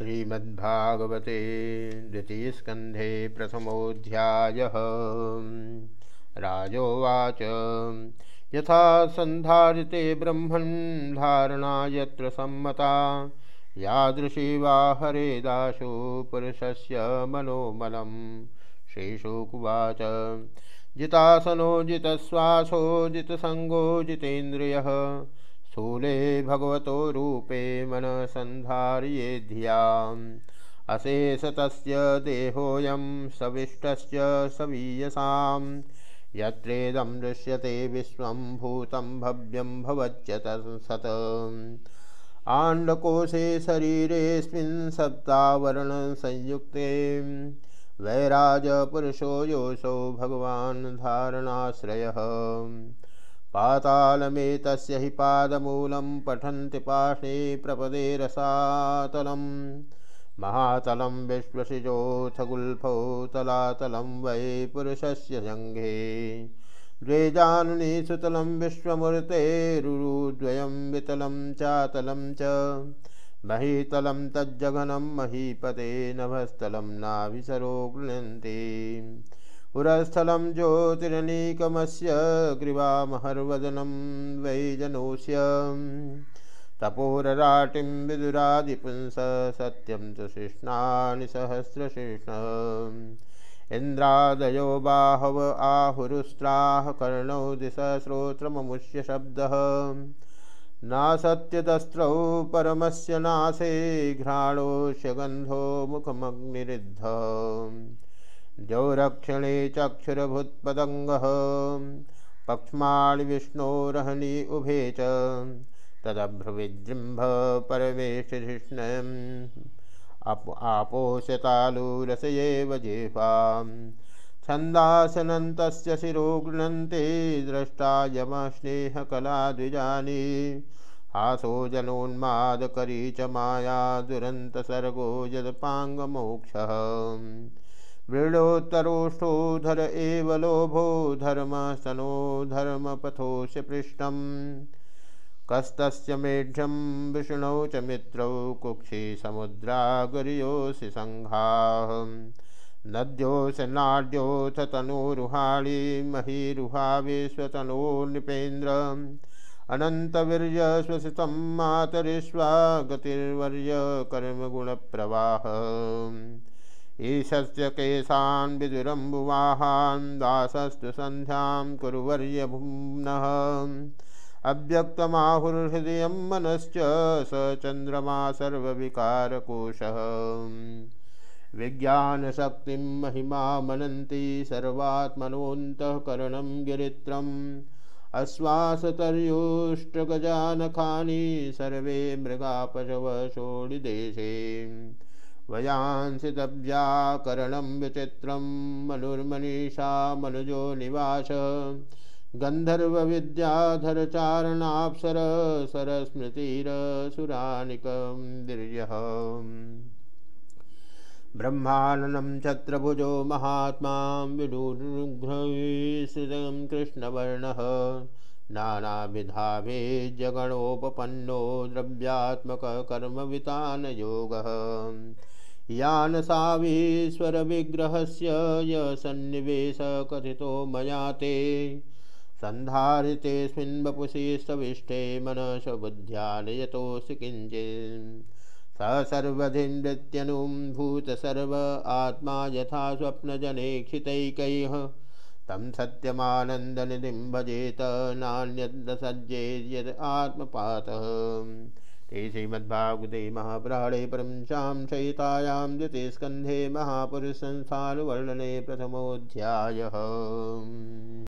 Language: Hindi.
श्रीमद्भागवते द्वितीयस्कन्धे प्रथमोऽध्यायः। राजोवाच। यथा सन्धारिते ब्रह्मन् धारणा यत्र सम्मता यादृशी वा हरेदाशु पुरुषस्य मनोमलं श्रीशुकुवाच। जितासनो जितश्वासो जितसङ्गो जितेन्द्रियः। स्थूले भगवतो रूपे मन मनसन्धार्ये धियाम्। अशेषतस्य देहोऽयं सविष्टस्य सवीयसां यत्रेदं दृश्यते विश्वं भूतं भव्यं भवच्च सत्। आण्डकोशे शरीरेऽस्मिन् सप्तावरणसंयुक्ते वैराजपुरुषो योऽसौ भगवान् धारणाश्रयः। पातालमेतस्य हि पादमूलं पठन्ति पार्श्वे प्रपदे रसातलं महातलं विश्वसिजोऽथ गुल्फौ तलातलं वै पुरुषस्य जङ्घे। द्वे जानुनि सुतलं विश्वमूर्तेरुरुद्वयं वितलं चातलं च। महीतलं तज्जघनं महीपते नभस्थलं नाभिसरो गृह्णन्ति पुरस्थलं ज्योतिरनीकमस्य ग्रीवामहर्वदनं वै जनोस्य तपोरराटिं विदुरादिपुंस सत्यं च शिष्णानि सहस्रशिष्ण। इन्द्रादयो बाहव आहुरुस्त्राः कर्णौ दिशश्रोत्रममुष्य शब्दः। नासत्यदस्त्रौ परमस्य नासे घ्राणोष्य गन्धो मुखमग्निरुद्ध। द्यौरक्षणे चक्षुरभूत्पदङ्गः। पक्ष्माणि विष्णोरहनि उभे च। तदभ्रविजृम्भ परमेशधिष्णयम्। आपोषतालुरसयेव जेपां छन्दासनन्तस्य शिरो गृह्णन्ते द्विजानि हासो जनोन्मादकरी च माया दुरन्तसर्गो यदपाङ्गमोक्षः। वृणोत्तरोष्ठोधर एव लोभो धर्मसनो धर्मपथोऽस्य पृष्ठम्। कस्तस्य मेढ्यं विष्णौ च मित्रौ कुक्षि समुद्रागर्योऽसि सङ्घाः नद्योऽस नाड्योऽथ तनूरुहाणि महीरुहा नृपेन्द्र। अनन्तवीर्य श्वसितं मातरिष्वा गतिर्वर्य कर्मगुणप्रवाह। ईशस्य केशान् विदुरम्बुवाहान् दासस्तु सन्ध्यां कुरुवर्यभुम्नः। अव्यक्तमाहुर्हृदयं मनश्च स चन्द्रमा सर्वविकारकोशः। विज्ञानशक्तिं महिमा मनन्ति सर्वात्मनोऽन्तःकरणं गिरित्रम्। अश्वासतर्योष्टगजानखानि सर्वे मृगापशवशोडिदेशे। वयांसितव्याकरणं विचित्रं मनुर्मनीषा मनुजो निवास। गन्धर्वविद्याधरचारणाप्सर सरस्मृतिरसुरानिकं दिर्यः। ब्रह्माननं छत्रभुजो महात्मा विडुर्घ्रविसृतं कृष्णवर्णः। नानाविधाभे जगणोपपन्नो द्रव्यात्मककर्मवितानयोगः। यानसावीश्वरविग्रहस्य य सन्निवेशकथितो मया ते सन्धारितेऽस्मिन् वपुषि सविष्टे मनसबुद्ध्यान यतोऽसि किञ्चित्। स सर्वधिनृत्यनुं भूतसर्व आत्मा यथा स्वप्नजनेक्षितैकैः तं सत्यमानन्दनिधिं भजेत नान्यद् यद् आत्मपातः। ते श्रीमद्भागवते महापुराणे परमशां सहितायां द्वितीयस्कन्धे वर्णने प्रथमोऽध्यायः।